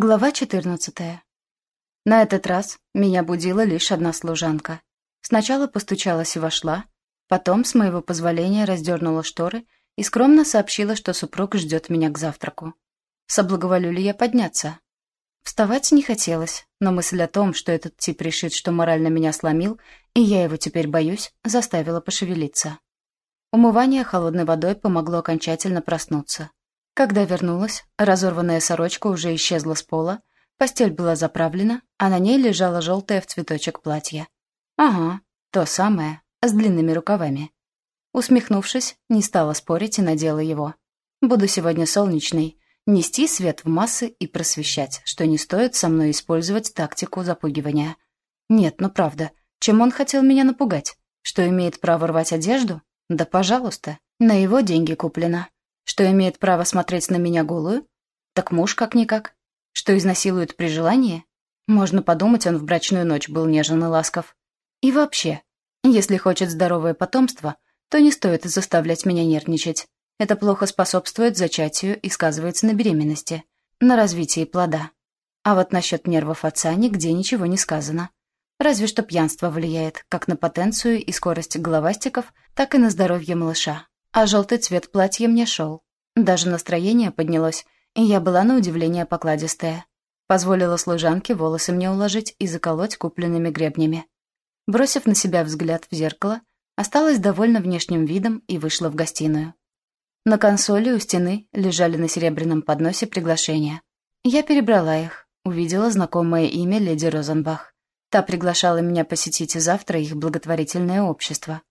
Глава 14. На этот раз меня будила лишь одна служанка. Сначала постучалась и вошла, потом, с моего позволения, раздернула шторы и скромно сообщила, что супруг ждет меня к завтраку. Соблаговолю ли я подняться? Вставать не хотелось, но мысль о том, что этот тип решит, что морально меня сломил, и я его теперь боюсь, заставила пошевелиться. Умывание холодной водой помогло окончательно проснуться. Когда вернулась, разорванная сорочка уже исчезла с пола, постель была заправлена, а на ней лежало желтое в цветочек платье. Ага, то самое, с длинными рукавами. Усмехнувшись, не стала спорить и надела его. Буду сегодня солнечной, нести свет в массы и просвещать, что не стоит со мной использовать тактику запугивания. Нет, ну правда, чем он хотел меня напугать? Что имеет право рвать одежду? Да пожалуйста, на его деньги куплено. Что имеет право смотреть на меня голую? Так муж как-никак. Что изнасилует при желании? Можно подумать, он в брачную ночь был нежен и ласков. И вообще, если хочет здоровое потомство, то не стоит заставлять меня нервничать. Это плохо способствует зачатию и сказывается на беременности, на развитии плода. А вот насчет нервов отца нигде ничего не сказано. Разве что пьянство влияет как на потенцию и скорость головастиков, так и на здоровье малыша а желтый цвет платья мне шел. Даже настроение поднялось, и я была на удивление покладистая. Позволила служанке волосы мне уложить и заколоть купленными гребнями. Бросив на себя взгляд в зеркало, осталась довольна внешним видом и вышла в гостиную. На консоли у стены лежали на серебряном подносе приглашения. Я перебрала их, увидела знакомое имя леди Розенбах. Та приглашала меня посетить завтра их благотворительное общество.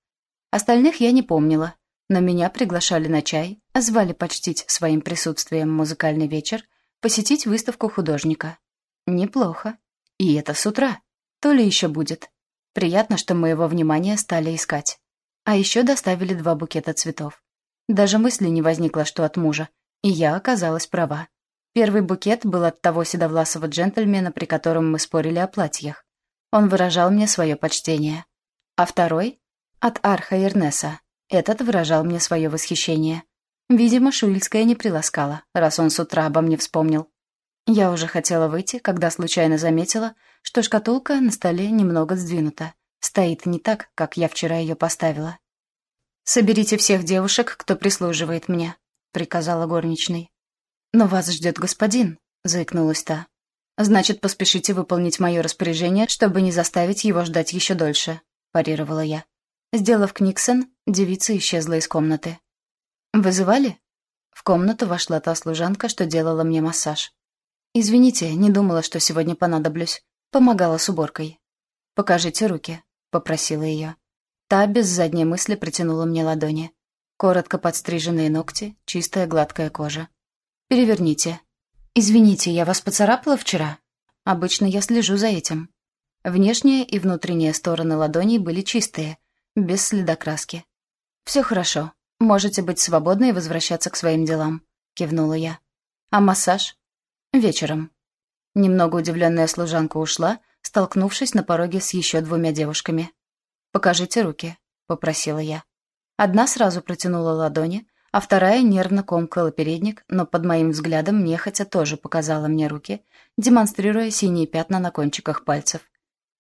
Остальных я не помнила, но меня приглашали на чай, звали почтить своим присутствием музыкальный вечер, посетить выставку художника. Неплохо. И это с утра. То ли еще будет. Приятно, что моего внимания стали искать. А еще доставили два букета цветов. Даже мысли не возникло, что от мужа. И я оказалась права. Первый букет был от того седовласого джентльмена, при котором мы спорили о платьях. Он выражал мне свое почтение. А второй — от Арха Ирнеса, этот выражал мне свое восхищение. Видимо, Шуильская не приласкала, раз он с утра обо мне вспомнил. Я уже хотела выйти, когда случайно заметила, что шкатулка на столе немного сдвинута. Стоит не так, как я вчера ее поставила. «Соберите всех девушек, кто прислуживает мне», — приказала горничной. «Но вас ждет господин», — заикнулась та. «Значит, поспешите выполнить мое распоряжение, чтобы не заставить его ждать еще дольше», — парировала я. Сделав книксон, девица исчезла из комнаты. «Вызывали?» В комнату вошла та служанка, что делала мне массаж. «Извините, не думала, что сегодня понадоблюсь. Помогала с уборкой». «Покажите руки», — попросила ее. Та без задней мысли протянула мне ладони. Коротко подстриженные ногти, чистая гладкая кожа. «Переверните». «Извините, я вас поцарапала вчера?» «Обычно я слежу за этим». Внешняя и внутренняя стороны ладоней были чистые, без следа краски. «Все хорошо. Можете быть свободны и возвращаться к своим делам», — кивнула я. «А массаж?» «Вечером». Немного удивленная служанка ушла, столкнувшись на пороге с еще двумя девушками. «Покажите руки», — попросила я. Одна сразу протянула ладони, а вторая нервно комкала передник, но под моим взглядом нехотя тоже показала мне руки, демонстрируя синие пятна на кончиках пальцев.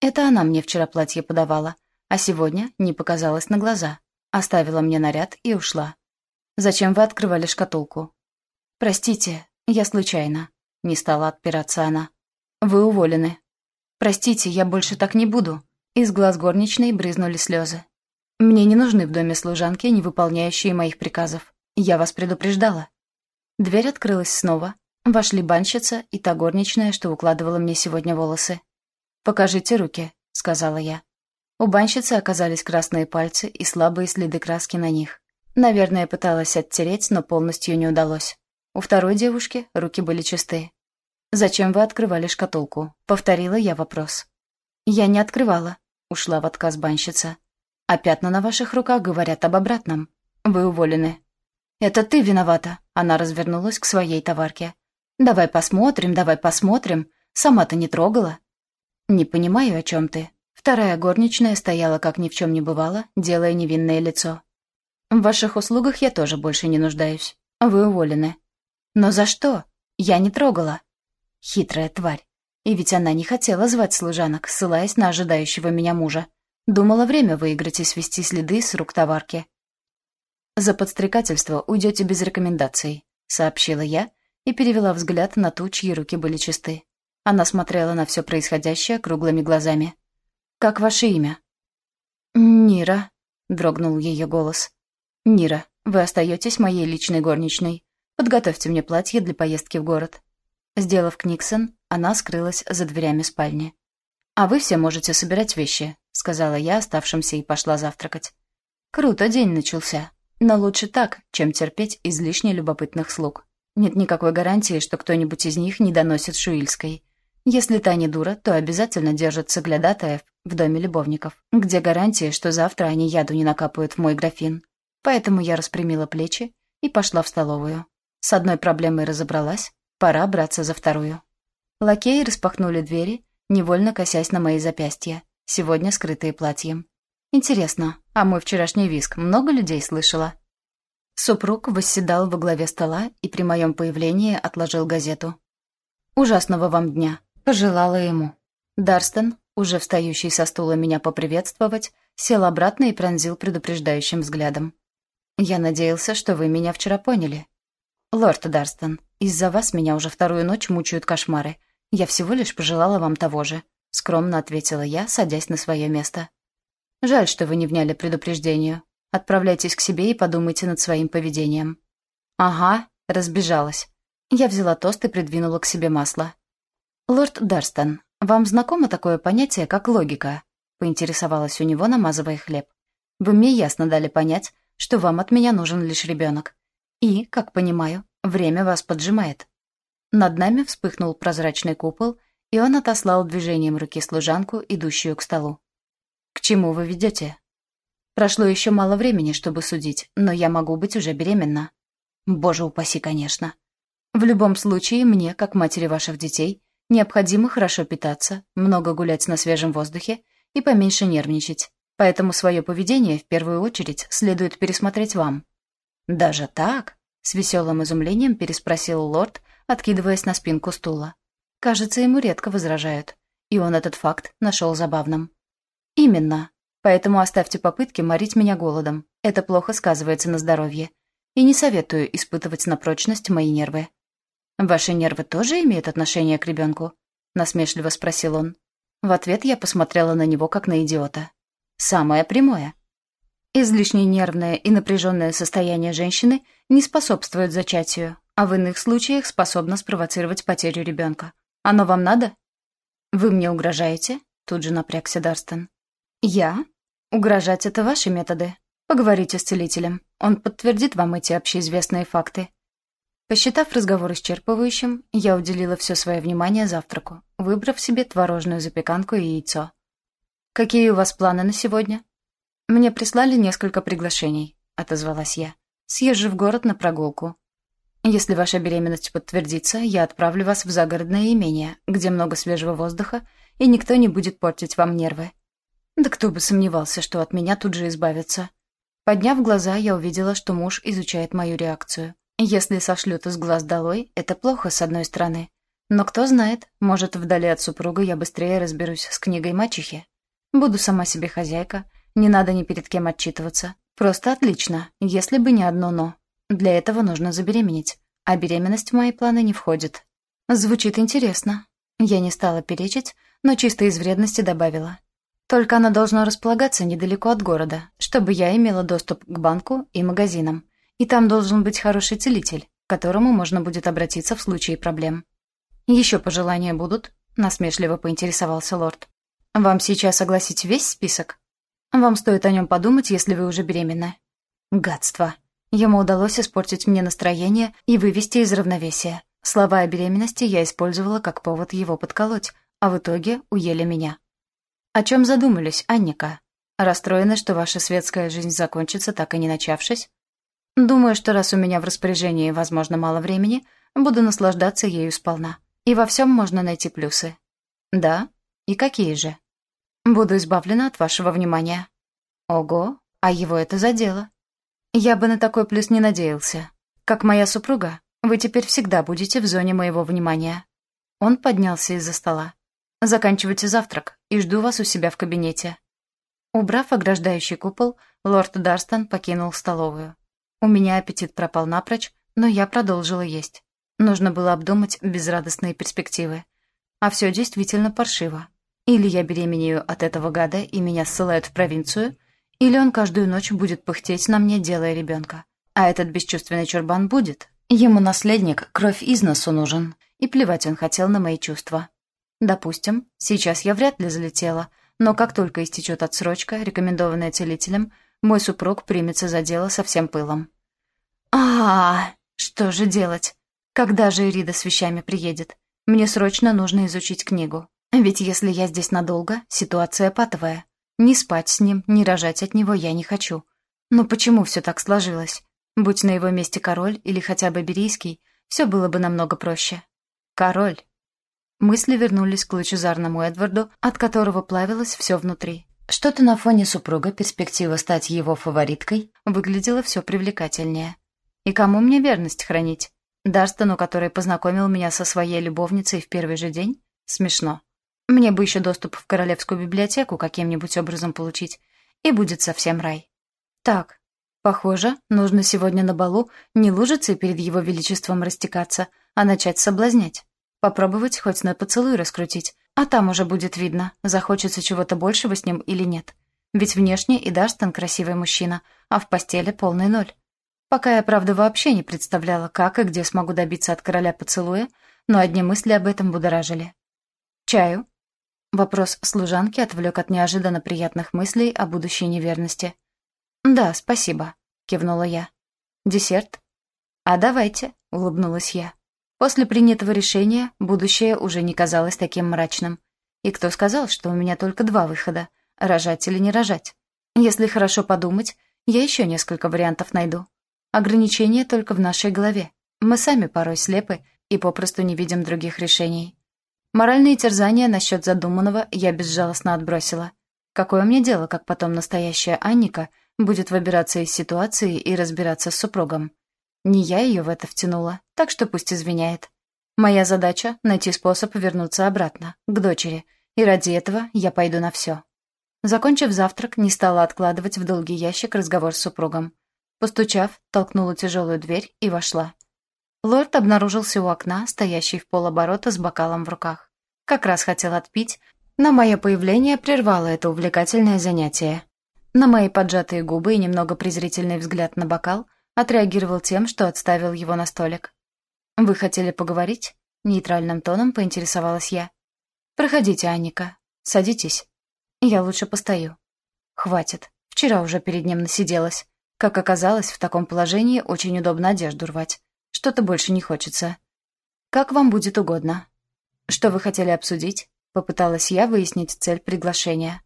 Это она мне вчера платье подавала — а сегодня не показалась на глаза. Оставила мне наряд и ушла. «Зачем вы открывали шкатулку?» «Простите, я случайно», — не стала отпираться она. «Вы уволены». «Простите, я больше так не буду». Из глаз горничной брызнули слезы. «Мне не нужны в доме служанки, не выполняющие моих приказов. Я вас предупреждала». Дверь открылась снова. Вошли банщица и та горничная, что укладывала мне сегодня волосы. «Покажите руки», — сказала я. У банщицы оказались красные пальцы и слабые следы краски на них. Наверное, пыталась оттереть, но полностью не удалось. У второй девушки руки были чистые. «Зачем вы открывали шкатулку?» — повторила я вопрос. «Я не открывала», — ушла в отказ банщица. «А пятна на ваших руках говорят об обратном. Вы уволены». «Это ты виновата», — она развернулась к своей товарке. «Давай посмотрим, давай посмотрим. Сама-то не трогала». «Не понимаю, о чем ты», Вторая горничная стояла, как ни в чем не бывало, делая невинное лицо. «В ваших услугах я тоже больше не нуждаюсь. Вы уволены». «Но за что? Я не трогала». Хитрая тварь. И ведь она не хотела звать служанок, ссылаясь на ожидающего меня мужа. Думала время выиграть и свести следы с рук товарки. «За подстрекательство уйдете без рекомендаций», — сообщила я и перевела взгляд на ту, чьи руки были чисты. Она смотрела на все происходящее круглыми глазами. «Как ваше имя?» «Нира», — дрогнул ее голос. «Нира, вы остаетесь моей личной горничной. Подготовьте мне платье для поездки в город». Сделав книксон, она скрылась за дверями спальни. «А вы все можете собирать вещи», — сказала я оставшимся и пошла завтракать. «Круто день начался. Но лучше так, чем терпеть излишне любопытных слуг. Нет никакой гарантии, что кто-нибудь из них не доносит Шуильской. Если та не дура, то обязательно держит соглядатаев в доме любовников, где гарантия, что завтра они яду не накапают в мой графин. Поэтому я распрямила плечи и пошла в столовую. С одной проблемой разобралась, пора браться за вторую. Лакеи распахнули двери, невольно косясь на мои запястья, сегодня скрытые платьем. Интересно, а мой вчерашний виск много людей слышала? Супруг восседал во главе стола и при моем появлении отложил газету. «Ужасного вам дня!» Пожелала ему. Дарстон, уже встающий со стула меня поприветствовать, сел обратно и пронзил предупреждающим взглядом. «Я надеялся, что вы меня вчера поняли. Лорд Дарстон, из-за вас меня уже вторую ночь мучают кошмары. Я всего лишь пожелала вам того же», — скромно ответила я, садясь на свое место. «Жаль, что вы не вняли предупреждению. Отправляйтесь к себе и подумайте над своим поведением». «Ага», — разбежалась. Я взяла тост и придвинула к себе масло. «Лорд Дарстон, вам знакомо такое понятие, как логика?» — поинтересовалась у него, намазывая хлеб. «Вы мне ясно дали понять, что вам от меня нужен лишь ребенок. И, как понимаю, время вас поджимает». Над нами вспыхнул прозрачный купол, и он отослал движением руки служанку, идущую к столу. «К чему вы ведете?» «Прошло еще мало времени, чтобы судить, но я могу быть уже беременна». «Боже упаси, конечно. В любом случае, мне, как матери ваших детей, Необходимо хорошо питаться, много гулять на свежем воздухе и поменьше нервничать. Поэтому свое поведение в первую очередь следует пересмотреть вам. «Даже так?» — с веселым изумлением переспросил лорд, откидываясь на спинку стула. Кажется, ему редко возражают, и он этот факт нашел забавным. «Именно. Поэтому оставьте попытки морить меня голодом. Это плохо сказывается на здоровье. И не советую испытывать на прочность мои нервы. «Ваши нервы тоже имеют отношение к ребенку?» — насмешливо спросил он. В ответ я посмотрела на него, как на идиота. «Самое прямое. Излишне нервное и напряженное состояние женщины не способствует зачатию, а в иных случаях способно спровоцировать потерю ребенка. Оно вам надо?» «Вы мне угрожаете?» — тут же напрягся Дарстон. «Я? Угрожать — это ваши методы. Поговорите с целителем. Он подтвердит вам эти общеизвестные факты. Посчитав разговор исчерпывающим, я уделила все свое внимание завтраку, выбрав себе творожную запеканку и яйцо. «Какие у вас планы на сегодня?» «Мне прислали несколько приглашений», — отозвалась я. «Съезжу в город на прогулку. Если ваша беременность подтвердится, я отправлю вас в загородное имение, где много свежего воздуха, и никто не будет портить вам нервы». Да кто бы сомневался, что от меня тут же избавятся. Подняв глаза, я увидела, что муж изучает мою реакцию. Если сошлют из глаз долой, это плохо, с одной стороны. Но кто знает, может, вдали от супруга я быстрее разберусь с книгой мачехи. Буду сама себе хозяйка, не надо ни перед кем отчитываться. Просто отлично, если бы не одно «но». Для этого нужно забеременеть, а беременность в мои планы не входит. Звучит интересно. Я не стала перечить, но чисто из вредности добавила. Только оно должно располагаться недалеко от города, чтобы я имела доступ к банку и магазинам. И там должен быть хороший целитель, к которому можно будет обратиться в случае проблем. «Еще пожелания будут?» — насмешливо поинтересовался лорд. «Вам сейчас огласить весь список? Вам стоит о нем подумать, если вы уже беременны». Гадство. Ему удалось испортить мне настроение и вывести из равновесия. Слова о беременности я использовала как повод его подколоть, а в итоге уели меня. «О чем задумались, Анника? Расстроены, что ваша светская жизнь закончится, так и не начавшись?» Думаю, что раз у меня в распоряжении, возможно, мало времени, буду наслаждаться ею сполна. И во всем можно найти плюсы. Да? И какие же? Буду избавлена от вашего внимания. Ого, а его это задело. Я бы на такой плюс не надеялся. Как моя супруга, вы теперь всегда будете в зоне моего внимания. Он поднялся из-за стола. «Заканчивайте завтрак и жду вас у себя в кабинете». Убрав ограждающий купол, лорд Дарстон покинул столовую. У меня аппетит пропал напрочь, но я продолжила есть. Нужно было обдумать безрадостные перспективы. А все действительно паршиво. Или я беременею от этого гада, и меня ссылают в провинцию, или он каждую ночь будет пыхтеть на мне, делая ребенка. А этот бесчувственный чурбан будет. Ему наследник, кровь из носу нужен. И плевать он хотел на мои чувства. Допустим, сейчас я вряд ли залетела, но как только истечет отсрочка, рекомендованная целителем, мой супруг примется за дело со всем пылом. а, -а, -а что же делать? Когда же Ирида с вещами приедет? Мне срочно нужно изучить книгу. Ведь если я здесь надолго, ситуация патовая. Не спать с ним, не рожать от него я не хочу. Но почему все так сложилось? Будь на его месте король или хотя бы Берийский, все было бы намного проще. Король. Мысли вернулись к лучезарному Эдварду, от которого плавилось все внутри. Что-то на фоне супруга перспектива стать его фавориткой выглядела все привлекательнее. И кому мне верность хранить? Дарстону, который познакомил меня со своей любовницей в первый же день? Смешно. Мне бы еще доступ в королевскую библиотеку каким-нибудь образом получить, и будет совсем рай. Так, похоже, нужно сегодня на балу не лужиться перед его величеством растекаться, а начать соблазнять. Попробовать хоть на поцелуй раскрутить, а там уже будет видно, захочется чего-то большего с ним или нет. Ведь внешне и Дарстон красивый мужчина, а в постели полный ноль. Пока я, правда, вообще не представляла, как и где смогу добиться от короля поцелуя, но одни мысли об этом будоражили. «Чаю?» Вопрос служанки отвлек от неожиданно приятных мыслей о будущей неверности. «Да, спасибо», — кивнула я. «Десерт?» «А давайте», — улыбнулась я. После принятого решения будущее уже не казалось таким мрачным. И кто сказал, что у меня только два выхода — рожать или не рожать? Если хорошо подумать, я еще несколько вариантов найду. Ограничения только в нашей голове. Мы сами порой слепы и попросту не видим других решений. Моральные терзания насчет задуманного я безжалостно отбросила. Какое мне дело, как потом настоящая Анника будет выбираться из ситуации и разбираться с супругом? Не я ее в это втянула, так что пусть извиняет. Моя задача — найти способ вернуться обратно, к дочери, и ради этого я пойду на все. Закончив завтрак, не стала откладывать в долгий ящик разговор с супругом. Постучав, толкнула тяжелую дверь и вошла. Лорд обнаружился у окна, стоящий в полоборота с бокалом в руках. Как раз хотел отпить, но мое появление прервало это увлекательное занятие. На мои поджатые губы и немного презрительный взгляд на бокал отреагировал тем, что отставил его на столик. «Вы хотели поговорить?» — нейтральным тоном поинтересовалась я. «Проходите, Анника. Садитесь. Я лучше постою». «Хватит. Вчера уже перед ним насиделась. Как оказалось, в таком положении очень удобно одежду рвать. Что-то больше не хочется. Как вам будет угодно. Что вы хотели обсудить? Попыталась я выяснить цель приглашения.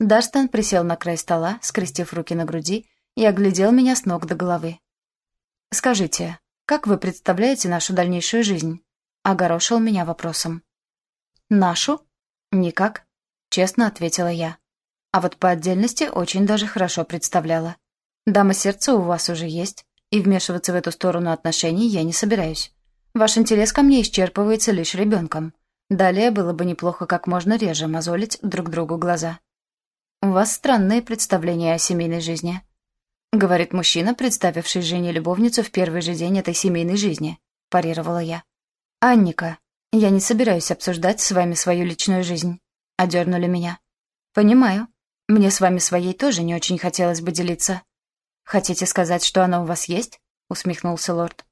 Дарстон присел на край стола, скрестив руки на груди, и оглядел меня с ног до головы. «Скажите, как вы представляете нашу дальнейшую жизнь?» Огорошил меня вопросом. «Нашу?» «Никак», — честно ответила я. А вот по отдельности очень даже хорошо представляла. Дама сердца у вас уже есть, и вмешиваться в эту сторону отношений я не собираюсь. Ваш интерес ко мне исчерпывается лишь ребенком. Далее было бы неплохо как можно реже мозолить друг другу глаза. У вас странные представления о семейной жизни. Говорит мужчина, представивший жене любовницу в первый же день этой семейной жизни, парировала я. Анника, я не собираюсь обсуждать с вами свою личную жизнь. Одернули меня. Понимаю. Мне с вами своей тоже не очень хотелось бы делиться. «Хотите сказать, что она у вас есть?» — усмехнулся лорд.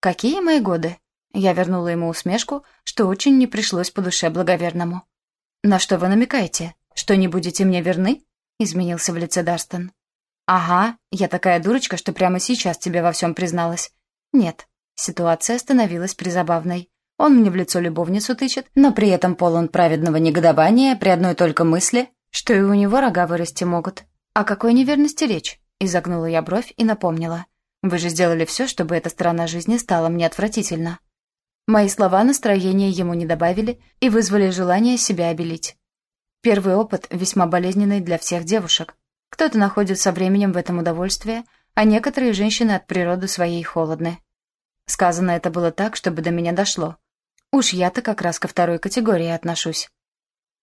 «Какие мои годы?» Я вернула ему усмешку, что очень не пришлось по душе благоверному. «На что вы намекаете? Что не будете мне верны?» — изменился в лице Дарстон. «Ага, я такая дурочка, что прямо сейчас тебе во всем призналась». «Нет». Ситуация становилась призабавной. Он мне в лицо любовницу тычет, но при этом полон праведного негодования при одной только мысли, что и у него рога вырасти могут. О какой неверности речь? Изогнула я бровь и напомнила. «Вы же сделали все, чтобы эта сторона жизни стала мне отвратительно». Мои слова настроения ему не добавили и вызвали желание себя обелить. Первый опыт весьма болезненный для всех девушек. Кто-то находит со временем в этом удовольствие, а некоторые женщины от природы своей холодны. Сказано это было так, чтобы до меня дошло. Уж я-то как раз ко второй категории отношусь.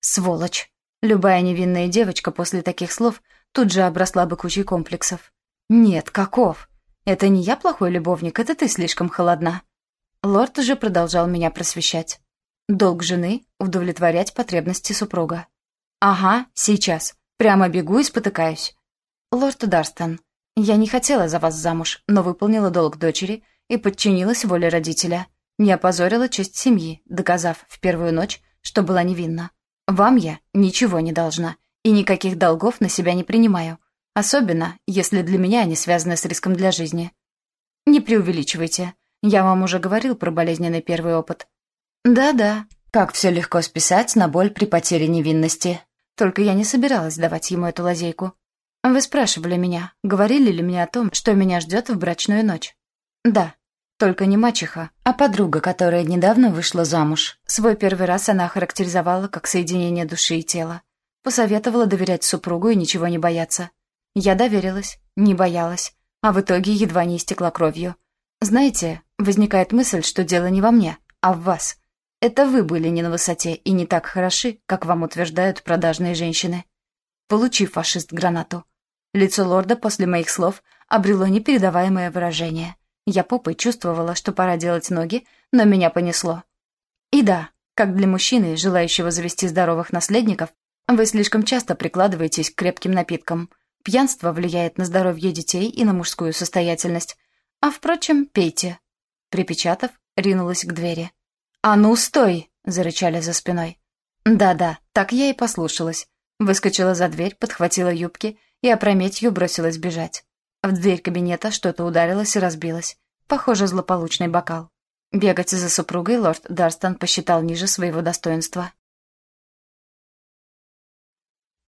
Сволочь. Любая невинная девочка после таких слов тут же обросла бы кучей комплексов. Нет, каков? Это не я плохой любовник, это ты слишком холодна. Лорд уже продолжал меня просвещать. Долг жены — удовлетворять потребности супруга. «Ага, сейчас. Прямо бегу и спотыкаюсь». «Лорд Дарстон, я не хотела за вас замуж, но выполнила долг дочери и подчинилась воле родителя. Не опозорила честь семьи, доказав в первую ночь, что была невинна. Вам я ничего не должна и никаких долгов на себя не принимаю, особенно если для меня они связаны с риском для жизни. Не преувеличивайте. Я вам уже говорил про болезненный первый опыт. Да-да, как все легко списать на боль при потере невинности. Только я не собиралась давать ему эту лазейку. Вы спрашивали меня, говорили ли мне о том, что меня ждет в брачную ночь. Да, только не мачеха, а подруга, которая недавно вышла замуж. Свой первый раз она характеризовала как соединение души и тела. Посоветовала доверять супругу и ничего не бояться. Я доверилась, не боялась, а в итоге едва не истекла кровью. Знаете, возникает мысль, что дело не во мне, а в вас. Это вы были не на высоте и не так хороши, как вам утверждают продажные женщины. Получив фашист гранату. Лицо лорда после моих слов обрело непередаваемое выражение. Я попой чувствовала, что пора делать ноги, но меня понесло. И да, как для мужчины, желающего завести здоровых наследников, вы слишком часто прикладываетесь к крепким напиткам. Пьянство влияет на здоровье детей и на мужскую состоятельность. А, впрочем, пейте. Припечатав, ринулась к двери. «А ну, стой!» — зарычали за спиной. Да-да, так я и послушалась. Выскочила за дверь, подхватила юбки и опрометью бросилась бежать. В дверь кабинета что-то ударилось и разбилось. Похоже, злополучный бокал. Бегать за супругой лорд Дарстон посчитал ниже своего достоинства.